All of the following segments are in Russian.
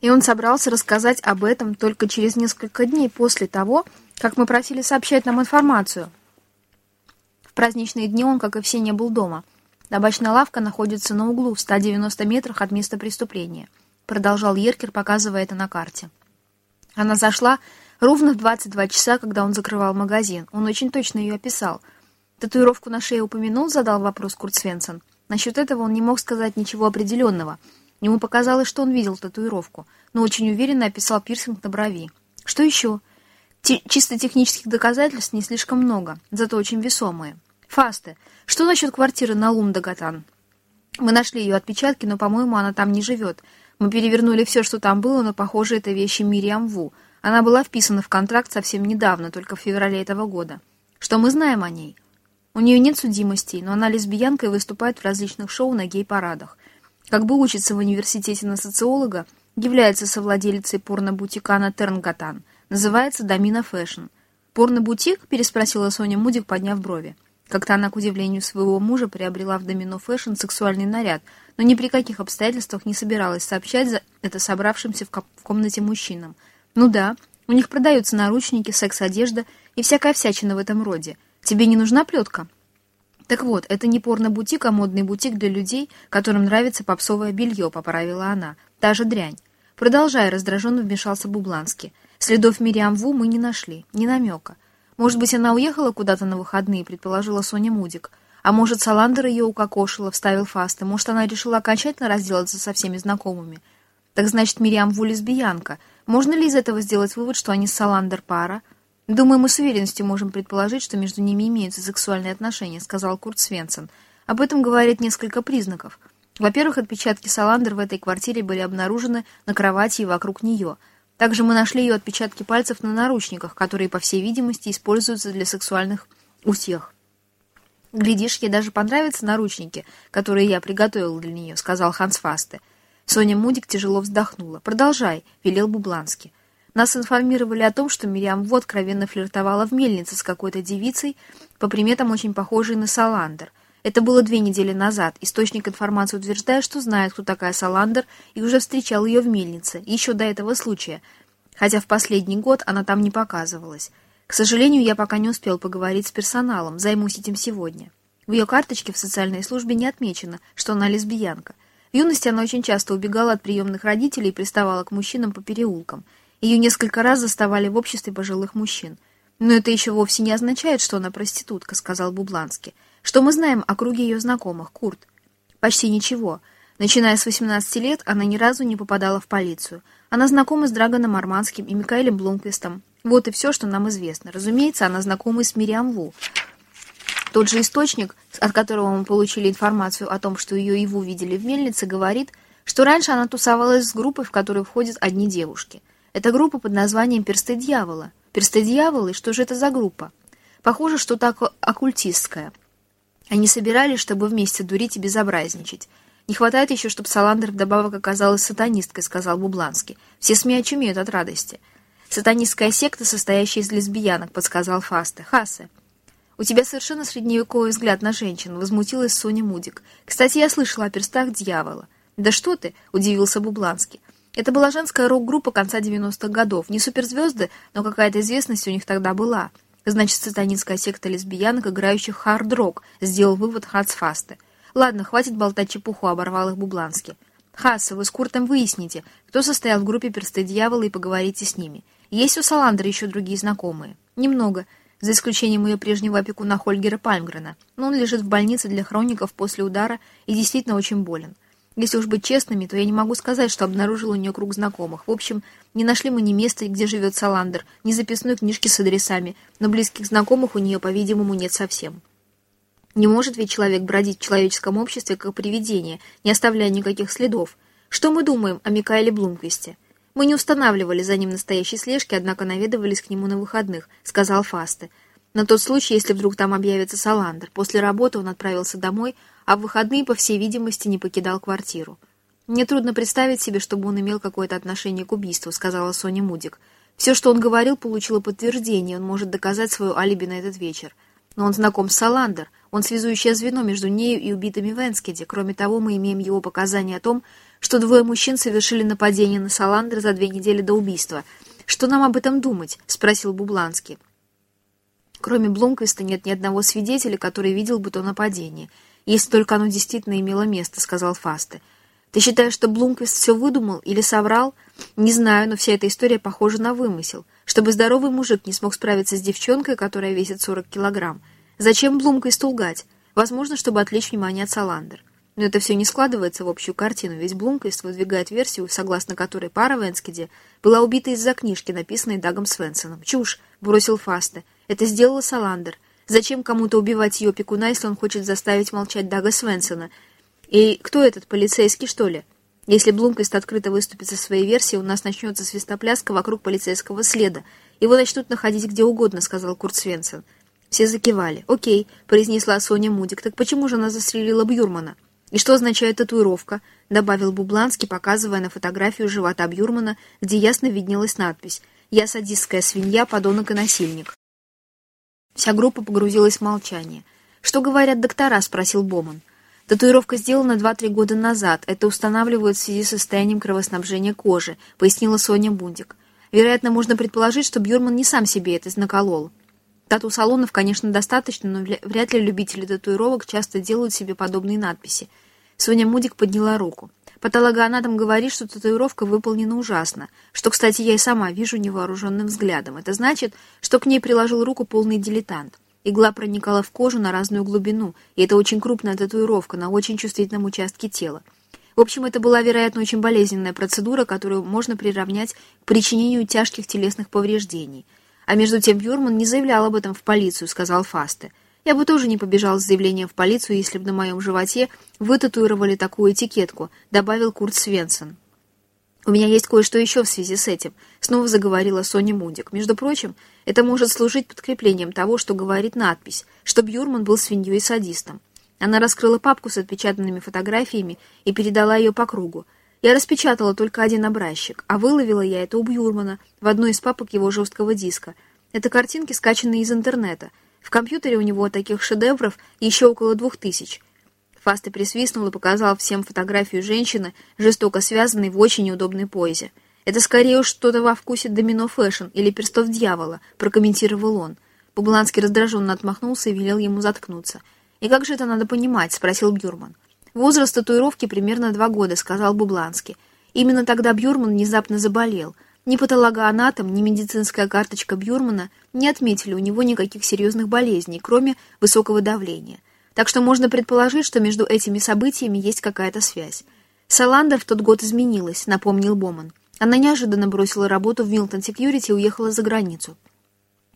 И он собрался рассказать об этом только через несколько дней после того, как мы просили сообщать нам информацию. В праздничные дни он, как и все, не был дома. Табачная лавка находится на углу в 190 метрах от места преступления, продолжал Еркер, показывая это на карте. Она зашла ровно в 22 часа, когда он закрывал магазин. Он очень точно ее описал. Татуировку на шее упомянул, задал вопрос Курт Свенсон. Насчет этого он не мог сказать ничего определенного. Ему показалось, что он видел татуировку, но очень уверенно описал пирсинг на брови. Что еще? Т чисто технических доказательств не слишком много, зато очень весомые. Фасте, что насчет квартиры на Лундагатан? Мы нашли ее отпечатки, но, по-моему, она там не живет. Мы перевернули все, что там было, но, похоже, это вещи Мириам Ву. Она была вписана в контракт совсем недавно, только в феврале этого года. Что мы знаем о ней? У нее нет судимостей, но она лесбиянка и выступает в различных шоу на гей-парадах. Как бы учится в университете на социолога, является совладелицей порно-бутика на Тернгатан. Называется Domino Fashion. «Порно-бутик?» – переспросила Соня Мудиг, подняв брови. Как-то она, к удивлению своего мужа, приобрела в Domino Fashion сексуальный наряд, но ни при каких обстоятельствах не собиралась сообщать это собравшимся в, в комнате мужчинам. Ну да, у них продаются наручники, секс-одежда и всякая всячина в этом роде. Тебе не нужна плетка? Так вот, это не порно-бутик, а модный бутик для людей, которым нравится попсовое белье, поправила она. Та же дрянь. Продолжая, раздраженно вмешался Бубланский. Следов Мириам Ву мы не нашли, ни намека. Может быть, она уехала куда-то на выходные, предположила Соня Мудик. А может, Саландер ее укокошила, вставил фасты. Может, она решила окончательно разделаться со всеми знакомыми. Так значит, Мириам Ву лесбиянка. Можно ли из этого сделать вывод, что они Саландер пара? Думаю, мы с уверенностью можем предположить, что между ними имеются сексуальные отношения, сказал Курт Свенсон. Об этом говорит несколько признаков. Во-первых, отпечатки Саландер в этой квартире были обнаружены на кровати и вокруг нее – также мы нашли ее отпечатки пальцев на наручниках, которые, по всей видимости, используются для сексуальных утех. «Глядишь, ей даже понравятся наручники, которые я приготовил для нее», — сказал Ханс Фасте. Соня Мудик тяжело вздохнула. «Продолжай», — велел Бубланский. Нас информировали о том, что Мириам Вот откровенно флиртовала в мельнице с какой-то девицей, по приметам очень похожей на Саландер. Это было две недели назад. Источник информации утверждает, что знает, кто такая Саландер, и уже встречал ее в мельнице, еще до этого случая, хотя в последний год она там не показывалась. К сожалению, я пока не успел поговорить с персоналом, займусь этим сегодня. В ее карточке в социальной службе не отмечено, что она лесбиянка. В юности она очень часто убегала от приемных родителей и приставала к мужчинам по переулкам. Ее несколько раз заставали в обществе пожилых мужчин. «Но это еще вовсе не означает, что она проститутка», — сказал Бубланский. Что мы знаем о круге ее знакомых, Курт? Почти ничего. Начиная с 18 лет, она ни разу не попадала в полицию. Она знакома с Драгоном Арманским и Микаэлем Блумквистом. Вот и все, что нам известно. Разумеется, она знакома с Мириам Ву. Тот же источник, от которого мы получили информацию о том, что ее Иву видели в мельнице, говорит, что раньше она тусовалась с группой, в которую входят одни девушки. Это группа под названием «Персты дьявола». «Персты дьяволы» — что же это за группа? Похоже, что-то оккультистское. Они собирались, чтобы вместе дурить и безобразничать. «Не хватает еще, чтобы Саландер вдобавок оказалась сатанисткой», — сказал Бубланский. «Все СМИ очумеют от радости». «Сатанистская секта, состоящая из лесбиянок», — подсказал Фасте. «Хасе». «У тебя совершенно средневековый взгляд на женщин», — возмутилась Соня Мудик. «Кстати, я слышала о перстах дьявола». «Да что ты?» — удивился Бубланский. Это была женская рок-группа конца 90-х годов. Не суперзвезды, но какая-то известность у них тогда была. Значит, сатанинская секта лесбиянок, играющих хард-рок, сделал вывод Хацфасте. Ладно, хватит болтать чепуху, оборвал их Бубланский. Хасса, вы с Куртом выясните, кто состоял в группе «Персты дьявола» и поговорите с ними. Есть у Саландры еще другие знакомые? Немного, за исключением ее прежнего опекуна Хольгера Пальмгрена, но он лежит в больнице для хроников после удара и действительно очень болен. Если уж быть честными, то я не могу сказать, что обнаружил у нее круг знакомых. В общем, не нашли мы ни места, где живет Саландер, ни записной книжки с адресами, но близких знакомых у нее, по-видимому, нет совсем. Не может ведь человек бродить в человеческом обществе как привидение, не оставляя никаких следов. Что мы думаем о Микаэле Блумквисте? Мы не устанавливали за ним настоящей слежки, однако наведывались к нему на выходных, сказал Фасте. На тот случай, если вдруг там объявится Саландер. После работы он отправился домой, а в выходные, по всей видимости, не покидал квартиру. «Мне трудно представить себе, чтобы он имел какое-то отношение к убийству», — сказала Соня Мудик. «Все, что он говорил, получило подтверждение, он может доказать свое алиби на этот вечер. Но он знаком с Саландер, он связующее звено между нею и убитыми в Энскеде. Кроме того, мы имеем его показания о том, что двое мужчин совершили нападение на Саландр за две недели до убийства. Что нам об этом думать?» — спросил Бубланский. Кроме Блумквиста нет ни одного свидетеля, который видел бы то нападение. Если только оно действительно имело место, — сказал Фасте. Ты считаешь, что Блумквист все выдумал или соврал? Не знаю, но вся эта история похожа на вымысел. Чтобы здоровый мужик не смог справиться с девчонкой, которая весит 40 килограмм. Зачем Блумквисту лгать? Возможно, чтобы отвлечь внимание от Саландер. Но это все не складывается в общую картину, ведь Блумквист выдвигает версию, согласно которой пара в Энскеде была убита из-за книжки, написанной Дагом Свенсоном. «Чушь!» — бросил Фасте. «Это сделала Саландер. Зачем кому-то убивать ее пекуна, если он хочет заставить молчать Дага Свенсона? И кто этот, полицейский, что ли? Если Блумквист открыто выступит со своей версией, у нас начнется свистопляска вокруг полицейского следа. Его начнут находить где угодно», — сказал Курт Свенсон. Все закивали. «Окей», — произнесла Соня Мудик. «Так почему же она застрелила Бюрмана?» «И что означает татуировка?» — добавил Бубланский, показывая на фотографию живота Бюрмана, где ясно виднелась надпись «Я садистская свинья, подонок и насильник». Вся группа погрузилась в молчание. «Что говорят доктора?» — спросил Боман. Татуировка сделана 2-3 года назад. Это устанавливают в связи с состоянием кровоснабжения кожи, пояснила Соня Бундик. Вероятно, можно предположить, что Бьюрман не сам себе это наколол. Тату-салонов, конечно, достаточно, но вряд ли любители татуировок часто делают себе подобные надписи. Соня Мудик подняла руку. Патологоанатом говорит, что татуировка выполнена ужасно, что, кстати, я и сама вижу невооруженным взглядом. Это значит, что к ней приложил руку полный дилетант. Игла проникала в кожу на разную глубину, и это очень крупная татуировка на очень чувствительном участке тела. В общем, это была, вероятно, очень болезненная процедура, которую можно приравнять к причинению тяжких телесных повреждений. А между тем Бюрман не заявлял об этом в полицию, сказал Фасте. Я бы тоже не побежал с заявлением в полицию, если бы на моем животе вытатуировали такую этикетку, добавил Курт Свенсон. «У меня есть кое-что еще в связи с этим», — снова заговорила Соня Мудик. «Между прочим, это может служить подкреплением того, что говорит надпись, что Бьюрман был свиньей и садистом. Она раскрыла папку с отпечатанными фотографиями и передала ее по кругу. Я распечатала только один образчик, а выловила я это у Бьюрмана в одной из папок его жесткого диска. Это картинки, скачанные из интернета. В компьютере у него таких шедевров еще около двух тысяч. Фаста присвистнул и показал всем фотографию женщины, жестоко связанной в очень неудобной позе. «Это скорее уж что-то во вкусе Domino Fashion или перстов дьявола», — прокомментировал он. Бубланский раздраженно отмахнулся и велел ему заткнуться. «И как же это надо понимать?» — спросил Бюрман. «Возраст татуировки примерно два года», — сказал Бубланский. Именно тогда Бюрман внезапно заболел. Ни патологоанатом, ни медицинская карточка Бюрмана не отметили у него никаких серьезных болезней, кроме высокого давления. Так что можно предположить, что между этими событиями есть какая-то связь. Саландер в тот год изменилась, напомнил Боман. Она неожиданно бросила работу в Милтон Секьюрити и уехала за границу.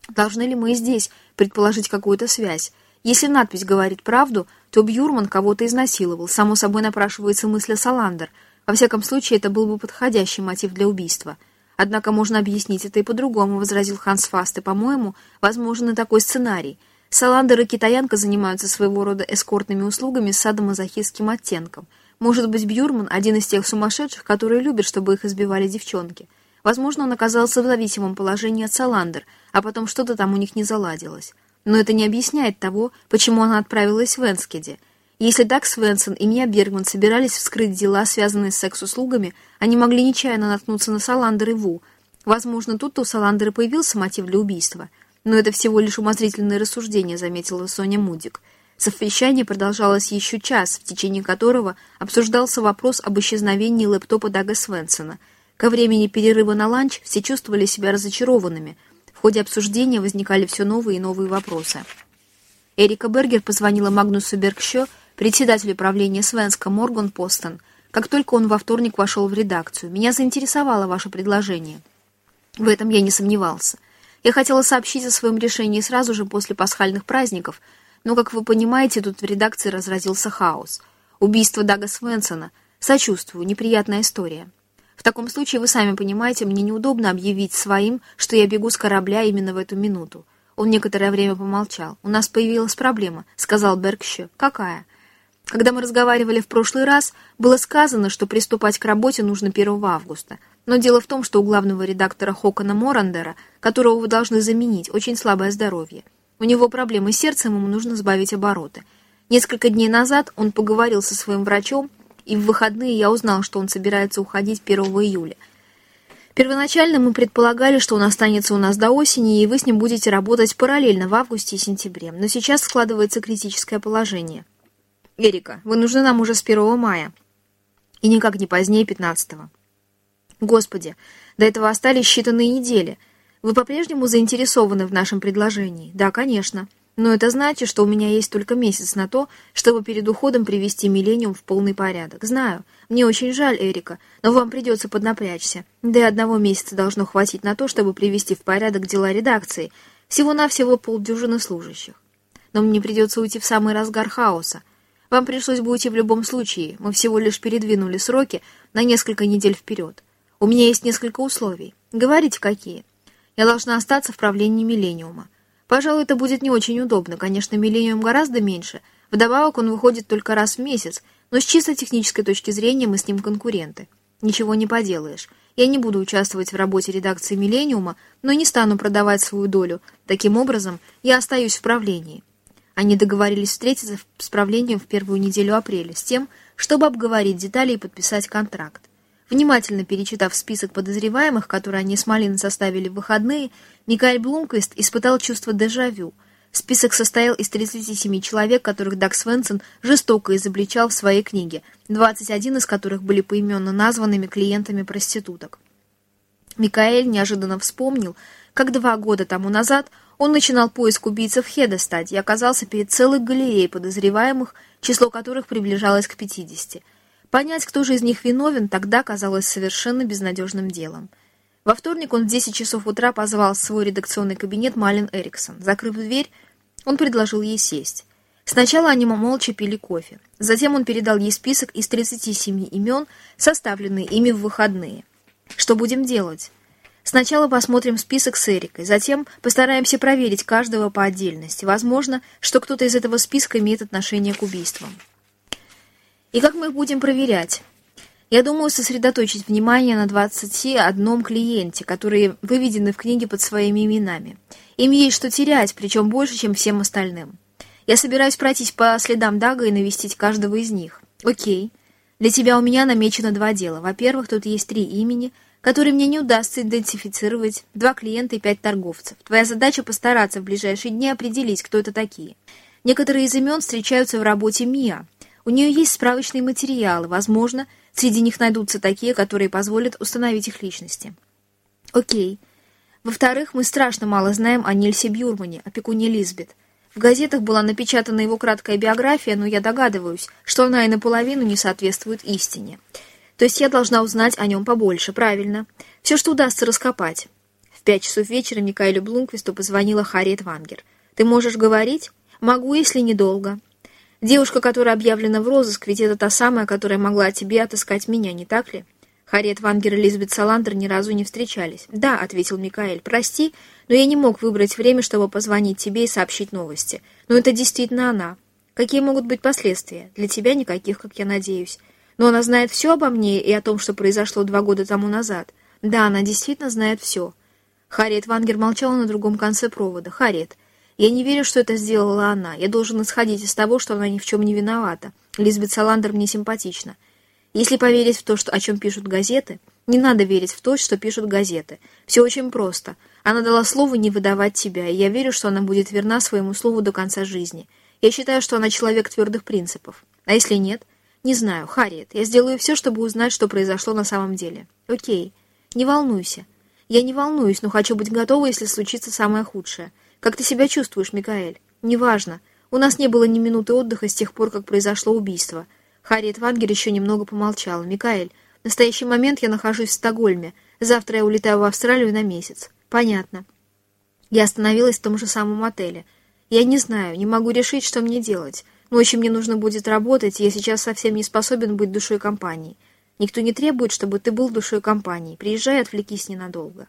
Должны ли мы здесь предположить какую-то связь? Если надпись говорит правду, то Бьюрман кого-то изнасиловал. Само собой напрашивается мысль о Саландер. Во всяком случае, это был бы подходящий мотив для убийства. Однако можно объяснить это и по-другому, возразил Ханс Фаст, и, по-моему, возможен и такой сценарий – Саландер и китаянка занимаются своего рода эскортными услугами с садомазохистским оттенком. Может быть, Бьюрман – один из тех сумасшедших, которые любят, чтобы их избивали девчонки. Возможно, он оказался в зависимом положении от Саландер, а потом что-то там у них не заладилось. Но это не объясняет того, почему она отправилась в Энскеде. Если Даг Свенсон и Мия Бергман собирались вскрыть дела, связанные с секс-услугами, они могли нечаянно наткнуться на Саландер и Ву. Возможно, тут-то у Саландера появился мотив для убийства – но это всего лишь умозрительное рассуждение, заметила Соня Мудик. Совещание продолжалось еще час, в течение которого обсуждался вопрос об исчезновении лэптопа Дага Свенсона. Ко времени перерыва на ланч все чувствовали себя разочарованными. В ходе обсуждения возникали все новые и новые вопросы. Эрика Бергер позвонила Магнусу Бергщо, председателю правления Свенска Морган Постон, как только он во вторник вошел в редакцию. «Меня заинтересовало ваше предложение». В этом я не сомневался. Я хотела сообщить о своем решении сразу же после пасхальных праздников, но, как вы понимаете, тут в редакции разразился хаос. Убийство Дага Свенсона. Сочувствую, неприятная история. В таком случае, вы сами понимаете, мне неудобно объявить своим, что я бегу с корабля именно в эту минуту. Он некоторое время помолчал. «У нас появилась проблема», — сказал Бергще. «Какая?» Когда мы разговаривали в прошлый раз, было сказано, что приступать к работе нужно 1 августа — но дело в том, что у главного редактора Хокона Морандера, которого вы должны заменить, очень слабое здоровье. У него проблемы с сердцем, ему нужно сбавить обороты. Несколько дней назад он поговорил со своим врачом и в выходные я узнал, что он собирается уходить 1 июля. Первоначально мы предполагали, что он останется у нас до осени, и вы с ним будете работать параллельно в августе и сентябре. Но сейчас складывается критическое положение. Эрика, вы нужны нам уже с 1 мая. И никак не позднее 15 -го. Господи, до этого остались считанные недели. Вы по-прежнему заинтересованы в нашем предложении? Да, конечно. Но это значит, что у меня есть только месяц на то, чтобы перед уходом привести Миллениум в полный порядок. Знаю, мне очень жаль, Эрика, но вам придется поднапрячься. Да и одного месяца должно хватить на то, чтобы привести в порядок дела редакции. Всего-навсего полдюжины служащих. Но мне придется уйти в самый разгар хаоса. Вам пришлось бы уйти в любом случае. Мы всего лишь передвинули сроки на несколько недель вперед. У меня есть несколько условий. Говорите, какие. Я должна остаться в правлении Миллениума. Пожалуй, это будет не очень удобно. Конечно, Миллениум гораздо меньше. Вдобавок он выходит только раз в месяц, но с чисто технической точки зрения мы с ним конкуренты. Ничего не поделаешь. Я не буду участвовать в работе редакции «Миллениума», но не стану продавать свою долю. Таким образом, я остаюсь в правлении. Они договорились встретиться с правлением в первую неделю апреля с тем, чтобы обговорить детали и подписать контракт. Внимательно перечитав список подозреваемых, которые они с Малиной составили в выходные, Микаэль Блумквист испытал чувство дежавю. Список состоял из 37 человек, которых Даг Свенсон жестоко изобличал в своей книге, 21 из которых были поименно названными клиентами проституток. Микаэль неожиданно вспомнил, как два года тому назад он начинал поиск убийцы в Хедестаде и оказался перед целой галереей подозреваемых, число которых приближалось к 50. Понять, кто же из них виновен, тогда казалось совершенно безнадежным делом. Во вторник он в 10 часов утра позвал в свой редакционный кабинет Малин Эриксон. Закрыв дверь, он предложил ей сесть. Сначала они молча пили кофе. Затем он передал ей список из 37 имен, составленные ими в выходные. «Что будем делать?» Сначала посмотрим список с Эрикой, затем постараемся проверить каждого по отдельности. Возможно, что кто-то из этого списка имеет отношение к убийствам. И как мы их будем проверять? Я думаю сосредоточить внимание на 21 клиенте, которые выведены в книге под своими именами. Им есть что терять, причем больше, чем всем остальным. Я собираюсь пройтись по следам Дага и навестить каждого из них. Окей. Для тебя у меня намечено два дела. Во-первых, тут есть три имени, которые мне не удастся идентифицировать, два клиента и пять торговцев. Твоя задача постараться в ближайшие дни определить, кто это такие. Некоторые из имен встречаются в работе МИА, у нее есть справочные материалы, возможно, среди них найдутся такие, которые позволят установить их личности. Окей. Во-вторых, мы страшно мало знаем о Нильсе Бюрмане, опекуне Лизбет. В газетах была напечатана его краткая биография, но я догадываюсь, что она и наполовину не соответствует истине. То есть я должна узнать о нем побольше, правильно? Все, что удастся раскопать. В пять часов вечера Микаэлю Блумквисту позвонила Харриет Вангер. «Ты можешь говорить?» «Могу, если недолго». Девушка, которая объявлена в розыск, ведь это та самая, которая могла тебе отыскать меня, не так ли? Харриет Вангер и Лизбет Саландер ни разу не встречались. «Да», — ответил Микаэль, — «прости, но я не мог выбрать время, чтобы позвонить тебе и сообщить новости. Но это действительно она. Какие могут быть последствия? Для тебя никаких, как я надеюсь. Но она знает все обо мне и о том, что произошло два года тому назад. Да, она действительно знает все». Харриет Вангер молчала на другом конце провода. «Харриет, я не верю, что это сделала она. Я должен исходить из того, что она ни в чем не виновата. Лизбет Саландер мне симпатична. Если поверить в то, что, о чем пишут газеты, не надо верить в то, что пишут газеты. Все очень просто. Она дала слово не выдавать тебя, и я верю, что она будет верна своему слову до конца жизни. Я считаю, что она человек твердых принципов. А если нет? Не знаю. Харриет, я сделаю все, чтобы узнать, что произошло на самом деле. Окей. Не волнуйся. Я не волнуюсь, но хочу быть готова, если случится самое худшее. Как ты себя чувствуешь, Микаэль? Неважно. У нас не было ни минуты отдыха с тех пор, как произошло убийство. Харриет Вангер еще немного помолчала. Микаэль, в настоящий момент я нахожусь в Стокгольме. Завтра я улетаю в Австралию на месяц. Понятно. Я остановилась в том же самом отеле. Я не знаю, не могу решить, что мне делать. Ночью мне нужно будет работать, и я сейчас совсем не способен быть душой компании. Никто не требует, чтобы ты был душой компании. Приезжай, отвлекись ненадолго.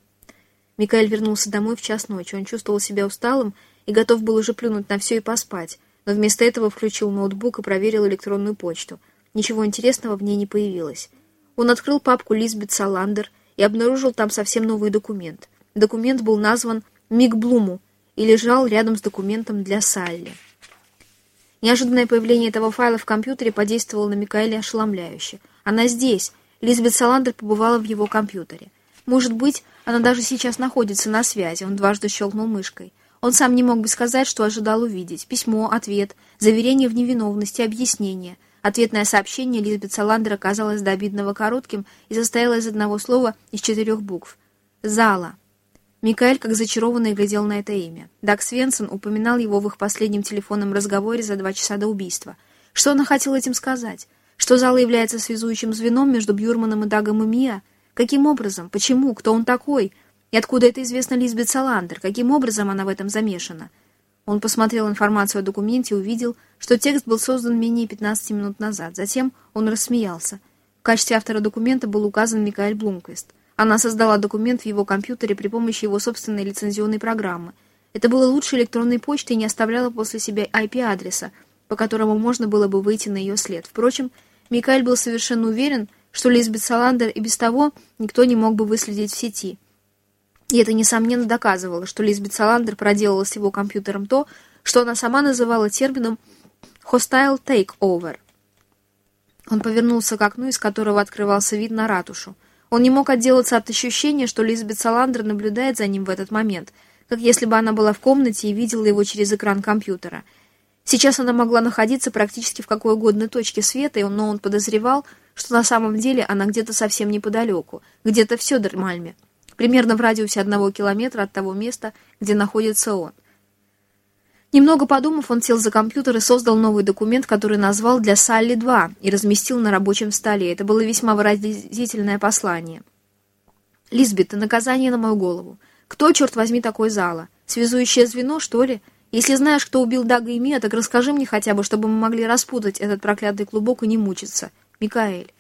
Микаэль вернулся домой в час ночи. Он чувствовал себя усталым и готов был уже плюнуть на все и поспать, но вместо этого включил ноутбук и проверил электронную почту. Ничего интересного в ней не появилось. Он открыл папку Лизбет Саландер и обнаружил там совсем новый документ. Документ был назван «Миг Блуму» и лежал рядом с документом для Салли. Неожиданное появление этого файла в компьютере подействовало на Микаэля ошеломляюще. Она здесь. Лизбет Саландер побывала в его компьютере. Может быть, она даже сейчас находится на связи. Он дважды щелкнул мышкой. Он сам не мог бы сказать, что ожидал увидеть. Письмо, ответ, заверение в невиновности, объяснение. Ответное сообщение Лизбет Саландер оказалось до обидного коротким и состояло из одного слова из четырех букв. «Зала». Микаэль, как зачарованный, глядел на это имя. Даг Свенсон упоминал его в их последнем телефонном разговоре за два часа до убийства. Что она хотела этим сказать? Что Зала является связующим звеном между Бьюрманом и Дагом и Мия? Каким образом? Почему? Кто он такой? И откуда это известно Лизбет Саландер? Каким образом она в этом замешана? Он посмотрел информацию о документе и увидел, что текст был создан менее 15 минут назад. Затем он рассмеялся. В качестве автора документа был указан Микаэль Блумквист. Она создала документ в его компьютере при помощи его собственной лицензионной программы. Это было лучше электронной почты и не оставляло после себя IP-адреса, по которому можно было бы выйти на ее след. Впрочем, Микаэль был совершенно уверен, что Лизбет Саландер и без того никто не мог бы выследить в сети. И это, несомненно, доказывало, что Лизбет Саландер проделала с его компьютером то, что она сама называла термином «hostile takeover». Он повернулся к окну, из которого открывался вид на ратушу. Он не мог отделаться от ощущения, что Лизбет Саландер наблюдает за ним в этот момент, как если бы она была в комнате и видела его через экран компьютера. Сейчас она могла находиться практически в какой угодно точке света, но он подозревал, что на самом деле она где-то совсем неподалеку, где-то в Сёдермальме, примерно в радиусе одного километра от того места, где находится он. Немного подумав, он сел за компьютер и создал новый документ, который назвал «Для Салли-2» и разместил на рабочем столе. Это было весьма выразительное послание. «Лизбет, наказание на мою голову. Кто, черт возьми, такой Зала? Связующее звено, что ли? Если знаешь, кто убил Дага и Мия, так расскажи мне хотя бы, чтобы мы могли распутать этот проклятый клубок и не мучиться. Микаэль».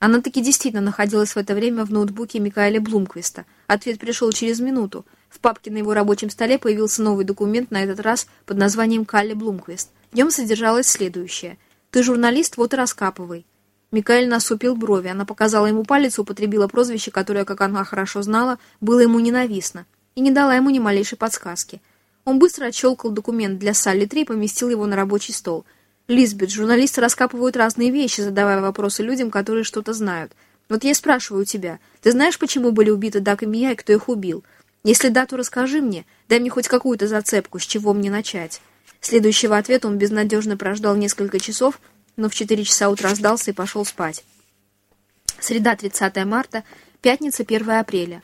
Она таки действительно находилась в это время в ноутбуке Микаэля Блумквиста. Ответ пришел через минуту. В папке на его рабочем столе появился новый документ, на этот раз под названием «Калли Блумквист». В нем содержалось следующее. «Ты журналист, вот и раскапывай». Микаэль насупил брови. Она показала ему палец употребила прозвище, которое, как она хорошо знала, было ему ненавистно, и не дала ему ни малейшей подсказки. Он быстро отщелкал документ для Салли-3 и поместил его на рабочий стол. «Лизбет, журналисты раскапывают разные вещи, задавая вопросы людям, которые что-то знают. Вот я спрашиваю тебя, ты знаешь, почему были убиты Дак и Мия и кто их убил? Если да, то расскажи мне, дай мне хоть какую-то зацепку, с чего мне начать. Следующего ответа он безнадежно прождал несколько часов, но в 4 часа утра сдался и пошел спать. Среда, 30 марта, пятница, 1 апреля.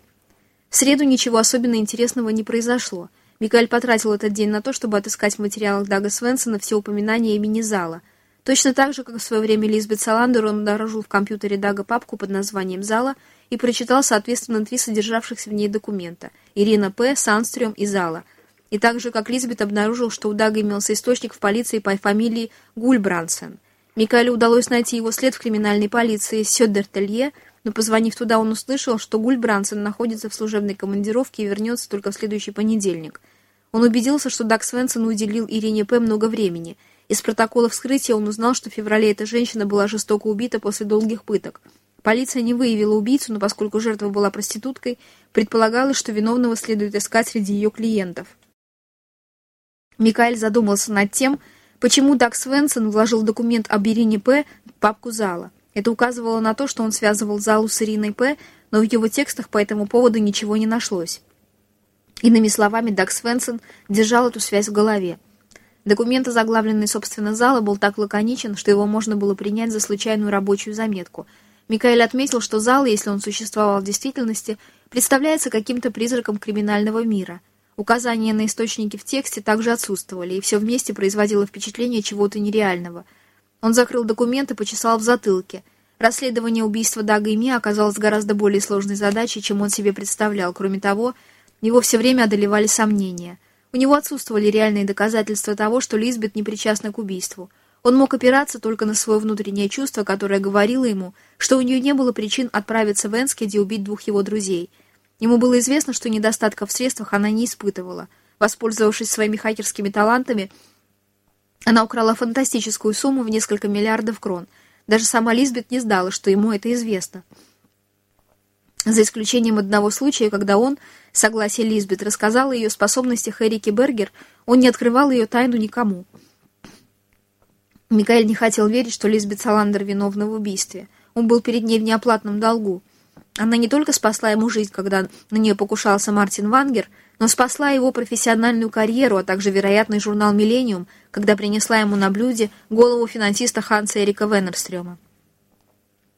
В среду ничего особенно интересного не произошло. Микаэль потратил этот день на то, чтобы отыскать в материалах Дага Свенсона все упоминания имени Зала. Точно так же, как в свое время Лизбет Саландер, он обнаружил в компьютере Дага папку под названием «Зала» и прочитал, соответственно, три содержавшихся в ней документа – Ирина П., Санстрём и Зала. И так же, как Лизбет обнаружил, что у Дага имелся источник в полиции по фамилии Гульбрансен. Микаэлю удалось найти его след в криминальной полиции Сёддертелье, но, позвонив туда, он услышал, что Гульбрансен находится в служебной командировке и вернется только в следующий понедельник. Он убедился, что Даг Свенсон уделил Ирине П. много времени – из протокола вскрытия он узнал, что в феврале эта женщина была жестоко убита после долгих пыток. Полиция не выявила убийцу, но поскольку жертва была проституткой, предполагалось, что виновного следует искать среди ее клиентов. Микаэль задумался над тем, почему Даг Свенсон вложил документ об Ирине П. в папку зала. Это указывало на то, что он связывал залу с Ириной П., но в его текстах по этому поводу ничего не нашлось. Иными словами, Даг Свенсон держал эту связь в голове. Документ, озаглавленный, собственно, зала, был так лаконичен, что его можно было принять за случайную рабочую заметку. Микаэль отметил, что зал, если он существовал в действительности, представляется каким-то призраком криминального мира. Указания на источники в тексте также отсутствовали, и все вместе производило впечатление чего-то нереального. Он закрыл документ и почесал в затылке. Расследование убийства Дага и Ми оказалось гораздо более сложной задачей, чем он себе представлял. Кроме того, его все время одолевали сомнения – у него отсутствовали реальные доказательства того, что Лизбет не причастна к убийству. Он мог опираться только на свое внутреннее чувство, которое говорило ему, что у нее не было причин отправиться в Энскеди и убить двух его друзей. Ему было известно, что недостатков в средствах она не испытывала. Воспользовавшись своими хакерскими талантами, она украла фантастическую сумму в несколько миллиардов крон. Даже сама Лизбет не знала, что ему это известно. За исключением одного случая, когда он, согласие Лизбет, рассказал о ее способностях Эрике Бергер, он не открывал ее тайну никому. Микаэль не хотел верить, что Лизбет Саландер виновна в убийстве. Он был перед ней в неоплатном долгу. Она не только спасла ему жизнь, когда на нее покушался Мартин Вангер, но спасла его профессиональную карьеру, а также вероятный журнал «Миллениум», когда принесла ему на блюде голову финансиста Ханса Эрика Веннерстрёма.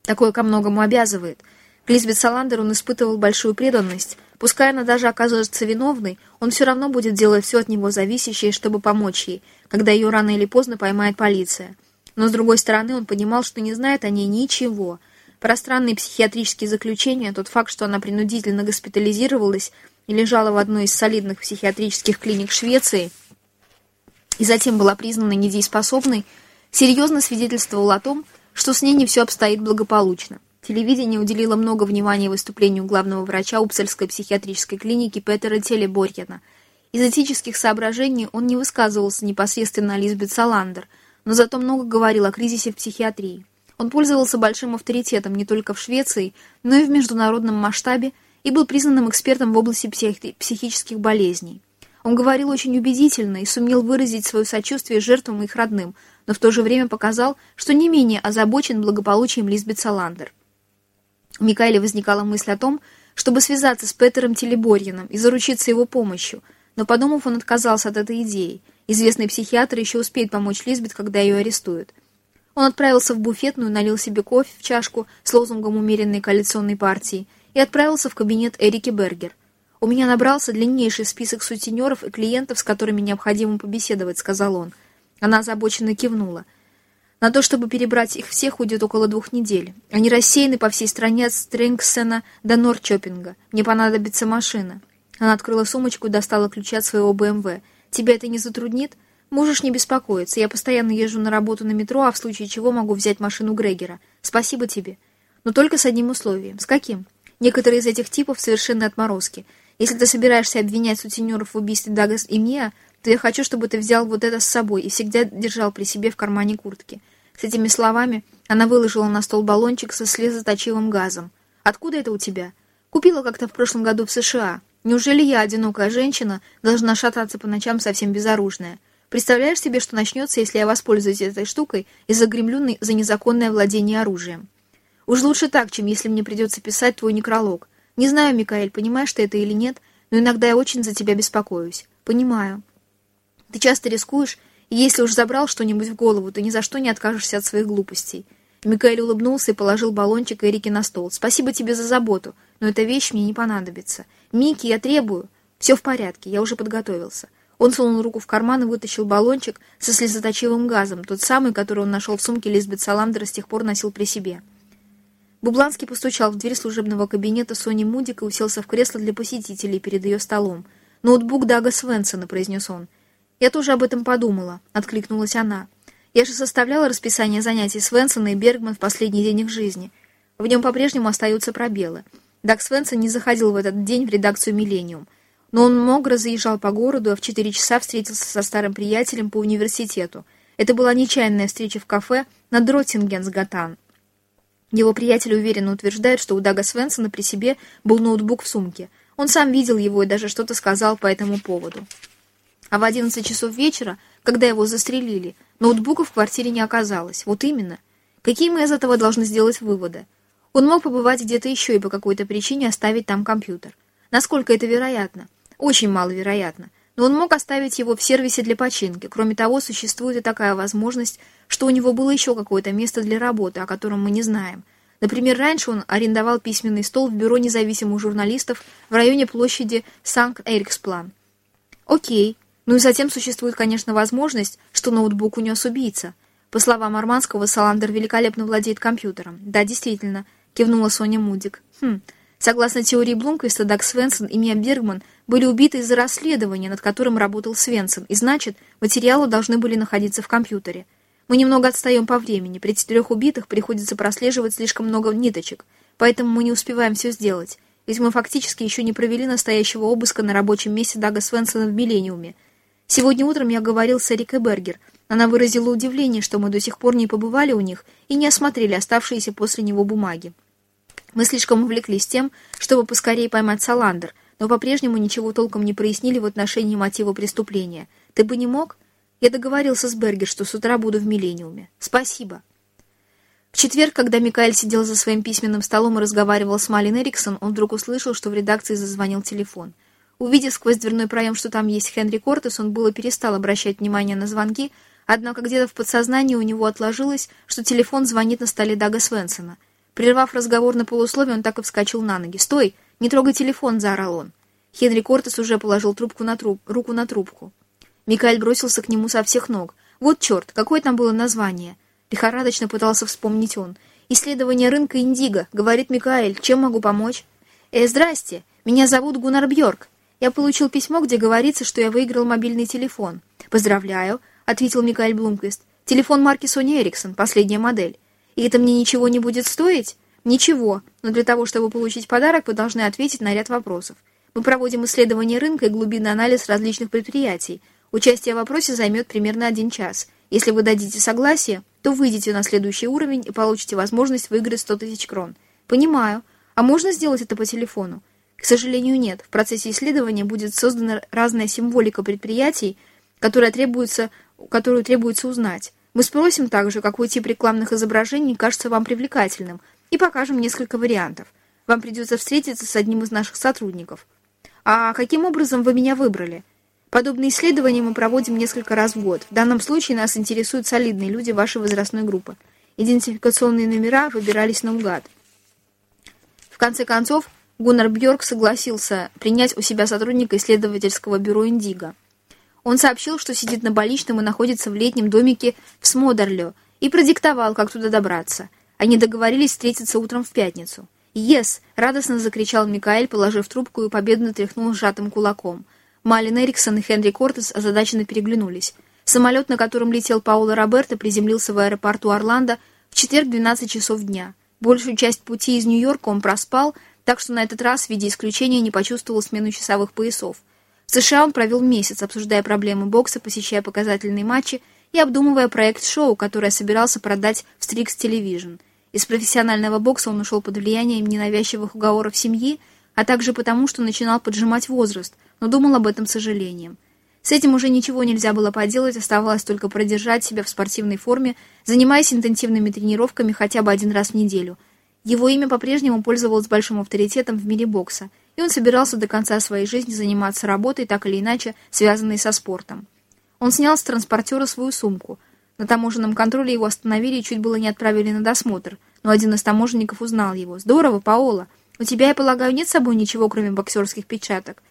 Такое ко многому обязывает. К Лизбет Саландер он испытывал большую преданность. Пускай она даже окажется виновной, он все равно будет делать все от него зависящее, чтобы помочь ей, когда ее рано или поздно поймает полиция. Но, с другой стороны, он понимал, что не знает о ней ничего. Пространные психиатрические заключения, тот факт, что она принудительно госпитализировалась и лежала в одной из солидных психиатрических клиник Швеции, и затем была признана недееспособной, серьезно свидетельствовал о том, что с ней не все обстоит благополучно. Телевидение уделило много внимания выступлению главного врача Упсальской психиатрической клиники Петера Телеборьяна. Из этических соображений он не высказывался непосредственно о Лизбет Саландер, но зато много говорил о кризисе в психиатрии. Он пользовался большим авторитетом не только в Швеции, но и в международном масштабе и был признанным экспертом в области психи психических болезней. Он говорил очень убедительно и сумел выразить свое сочувствие жертвам и их родным, но в то же время показал, что не менее озабочен благополучием Лизбет Саландер. У Микаэля возникала мысль о том, чтобы связаться с Петером Телеборьяном и заручиться его помощью, но, подумав, он отказался от этой идеи. Известный психиатр еще успеет помочь Лизбет, когда ее арестуют. Он отправился в буфетную, налил себе кофе в чашку с лозунгом умеренной коалиционной партии и отправился в кабинет Эрики Бергер. «У меня набрался длиннейший список сутенеров и клиентов, с которыми необходимо побеседовать», — сказал он. Она озабоченно кивнула. На то, чтобы перебрать их всех, уйдет около двух недель. Они рассеяны по всей стране от Стрингсена до Норчопинга. Мне понадобится машина. Она открыла сумочку и достала ключи от своего БМВ. Тебя это не затруднит? Можешь не беспокоиться. Я постоянно езжу на работу на метро, а в случае чего могу взять машину Грегера. Спасибо тебе. Но только с одним условием. С каким? Некоторые из этих типов совершенно отморозки. Если ты собираешься обвинять сутенеров в убийстве Дагас и Мия, то я хочу, чтобы ты взял вот это с собой и всегда держал при себе в кармане куртки». С этими словами она выложила на стол баллончик со слезоточивым газом. «Откуда это у тебя?» «Купила как-то в прошлом году в США. Неужели я, одинокая женщина, должна шататься по ночам совсем безоружная? Представляешь себе, что начнется, если я воспользуюсь этой штукой и загремлю за незаконное владение оружием? Уж лучше так, чем если мне придется писать твой некролог. Не знаю, Микаэль, понимаешь ты это или нет, но иногда я очень за тебя беспокоюсь. Понимаю. Ты часто рискуешь, и если уж забрал что-нибудь в голову, то ни за что не откажешься от своих глупостей. Микаэль улыбнулся и положил баллончик Эрике на стол. «Спасибо тебе за заботу, но эта вещь мне не понадобится. Микки, я требую». «Все в порядке, я уже подготовился». Он сунул руку в карман и вытащил баллончик со слезоточивым газом, тот самый, который он нашел в сумке Лизбет Саландер и с тех пор носил при себе. Бубланский постучал в дверь служебного кабинета Сони Мудик и уселся в кресло для посетителей перед ее столом. «Ноутбук Дага Свенсона», — произнес он. «Я тоже об этом подумала», — откликнулась она. «Я же составляла расписание занятий Свенсона и Бергман в последний день их жизни. В нем по-прежнему остаются пробелы. Даг Свенсон не заходил в этот день в редакцию «Миллениум». Но он много разъезжал по городу, а в четыре часа встретился со старым приятелем по университету. Это была нечаянная встреча в кафе на Дроттингенсгатан. Его приятель уверенно утверждает, что у Дага Свенсона при себе был ноутбук в сумке. Он сам видел его и даже что-то сказал по этому поводу. А в 11 часов вечера, когда его застрелили, ноутбука в квартире не оказалось. Вот именно. Какие мы из этого должны сделать выводы? Он мог побывать где-то еще и по какой-то причине оставить там компьютер. Насколько это вероятно? Очень маловероятно. Но он мог оставить его в сервисе для починки. Кроме того, существует и такая возможность, что у него было еще какое-то место для работы, о котором мы не знаем. Например, раньше он арендовал письменный стол в бюро независимых журналистов в районе площади Санкт-Эриксплан. Окей, ну и затем существует, конечно, возможность, что ноутбук унес убийца. По словам Арманского, Саландер великолепно владеет компьютером. Да, действительно, кивнула Соня Мудик. Хм, согласно теории Блумквиста, Даг Свенсон и Мия Бергман были убиты из-за расследования, над которым работал Свенсон, и значит, материалы должны были находиться в компьютере. Мы немного отстаем по времени, при четырех убитых приходится прослеживать слишком много ниточек, поэтому мы не успеваем все сделать, ведь мы фактически еще не провели настоящего обыска на рабочем месте Дага Свенсона в Миллениуме, Сегодня утром я говорил с Эрикой Бергер. Она выразила удивление, что мы до сих пор не побывали у них и не осмотрели оставшиеся после него бумаги. Мы слишком увлеклись тем, чтобы поскорее поймать Саландер, но по-прежнему ничего толком не прояснили в отношении мотива преступления. Ты бы не мог? Я договорился с Бергер, что с утра буду в «Миллениуме». Спасибо. В четверг, когда Микаэль сидел за своим письменным столом и разговаривал с Малин Эриксон, он вдруг услышал, что в редакции зазвонил телефон. Увидев сквозь дверной проем, что там есть Хенри Кортес, он было перестал обращать внимание на звонки, однако где-то в подсознании у него отложилось, что телефон звонит на столе Дага Свенсона. Прервав разговор на полусловие, он так и вскочил на ноги. «Стой! Не трогай телефон!» — заорал он. Хенри Кортес уже положил трубку на труб... руку на трубку. Микаэль бросился к нему со всех ног. «Вот черт, какое там было название?» Лихорадочно пытался вспомнить он. «Исследование рынка Индиго», — говорит Микаэль. «Чем могу помочь?» «Э, здрасте, меня зовут Гуннар Бьорк. Я получил письмо, где говорится, что я выиграл мобильный телефон». «Поздравляю», — ответил Микаэль Блумквист. «Телефон марки Sony Ericsson, последняя модель. И это мне ничего не будет стоить?» «Ничего, но для того, чтобы получить подарок, вы должны ответить на ряд вопросов. Мы проводим исследование рынка и глубинный анализ различных предприятий. Участие в вопросе займет примерно один час. Если вы дадите согласие, то выйдете на следующий уровень и получите возможность выиграть 100 тысяч крон. Понимаю. А можно сделать это по телефону? К сожалению, нет. В процессе исследования будет создана разная символика предприятий, которая требуется, которую требуется узнать. Мы спросим также, какой тип рекламных изображений кажется вам привлекательным – и покажем несколько вариантов. Вам придется встретиться с одним из наших сотрудников. А каким образом вы меня выбрали? Подобные исследования мы проводим несколько раз в год. В данном случае нас интересуют солидные люди вашей возрастной группы. Идентификационные номера выбирались наугад. В конце концов, Гуннар Бьорк согласился принять у себя сотрудника исследовательского бюро «Индиго». Он сообщил, что сидит на больничном и находится в летнем домике в Смодерлё, и продиктовал, как туда добраться – они договорились встретиться утром в пятницу. «Ес!» — радостно закричал Микаэль, положив трубку и победно тряхнул сжатым кулаком. Малин Эриксон и Хенри Кортес озадаченно переглянулись. Самолет, на котором летел Пауло Роберто, приземлился в аэропорту Орландо в четверг 12 часов дня. Большую часть пути из Нью-Йорка он проспал, так что на этот раз в виде исключения не почувствовал смену часовых поясов. В США он провел месяц, обсуждая проблемы бокса, посещая показательные матчи и обдумывая проект шоу, которое собирался продать в Strix Television – из профессионального бокса он ушел под влиянием ненавязчивых уговоров семьи, а также потому, что начинал поджимать возраст, но думал об этом с сожалением. С этим уже ничего нельзя было поделать, оставалось только продержать себя в спортивной форме, занимаясь интенсивными тренировками хотя бы один раз в неделю. Его имя по-прежнему пользовалось большим авторитетом в мире бокса, и он собирался до конца своей жизни заниматься работой, так или иначе связанной со спортом. Он снял с транспортера свою сумку – на таможенном контроле его остановили и чуть было не отправили на досмотр, но один из таможенников узнал его. «Здорово, Паола. У тебя, я полагаю, нет с собой ничего, кроме боксерских перчаток?»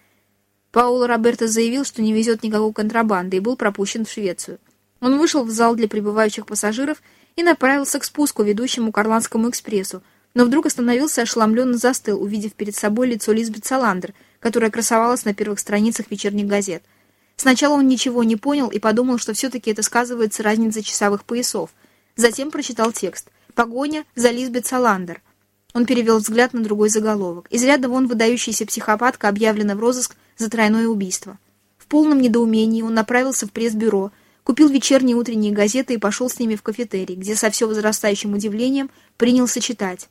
Паоло Роберто заявил, что не везет никакой контрабанды и был пропущен в Швецию. Он вышел в зал для прибывающих пассажиров и направился к спуску, ведущему к Орландскому экспрессу, но вдруг остановился и ошеломленно застыл, увидев перед собой лицо Лизбет Саландер, которая красовалась на первых страницах вечерних газет – Сначала он ничего не понял и подумал, что все-таки это сказывается разница часовых поясов. Затем прочитал текст. «Погоня за Лизбет Саландер». Он перевел взгляд на другой заголовок. Из ряда вон выдающаяся психопатка объявлена в розыск за тройное убийство. В полном недоумении он направился в пресс-бюро, купил вечерние и утренние газеты и пошел с ними в кафетерий, где со все возрастающим удивлением принялся читать.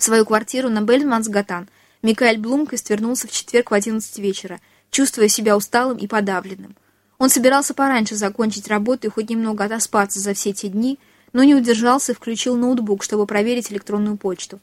Свою квартиру на Бельмансгатан Микаэль Блумквист вернулся в четверг в 11 вечера – чувствуя себя усталым и подавленным. Он собирался пораньше закончить работу и хоть немного отоспаться за все те дни, но не удержался и включил ноутбук, чтобы проверить электронную почту.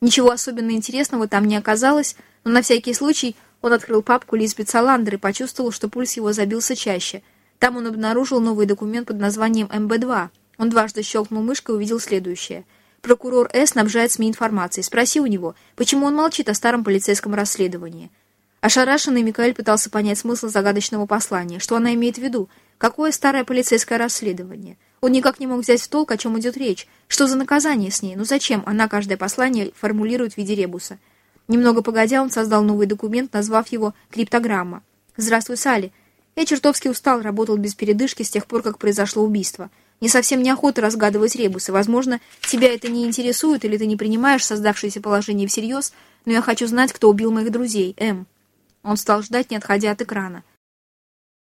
Ничего особенно интересного там не оказалось, но на всякий случай он открыл папку Лизбет Саландер и почувствовал, что пульс его забился чаще. Там он обнаружил новый документ под названием МБ-2. Он дважды щелкнул мышкой и увидел следующее. Прокурор С. снабжает СМИ информацией. Спроси у него, почему он молчит о старом полицейском расследовании. Ошарашенный Микаэль пытался понять смысл загадочного послания. Что она имеет в виду? Какое старое полицейское расследование? Он никак не мог взять в толк, о чем идет речь. Что за наказание с ней? Ну зачем она каждое послание формулирует в виде ребуса? Немного погодя, он создал новый документ, назвав его «Криптограмма». «Здравствуй, Салли. Я чертовски устал, работал без передышки с тех пор, как произошло убийство. Мне совсем неохота разгадывать ребусы. Возможно, тебя это не интересует, или ты не принимаешь создавшееся положение всерьез, но я хочу знать, кто убил моих друзей, М. Он стал ждать, не отходя от экрана.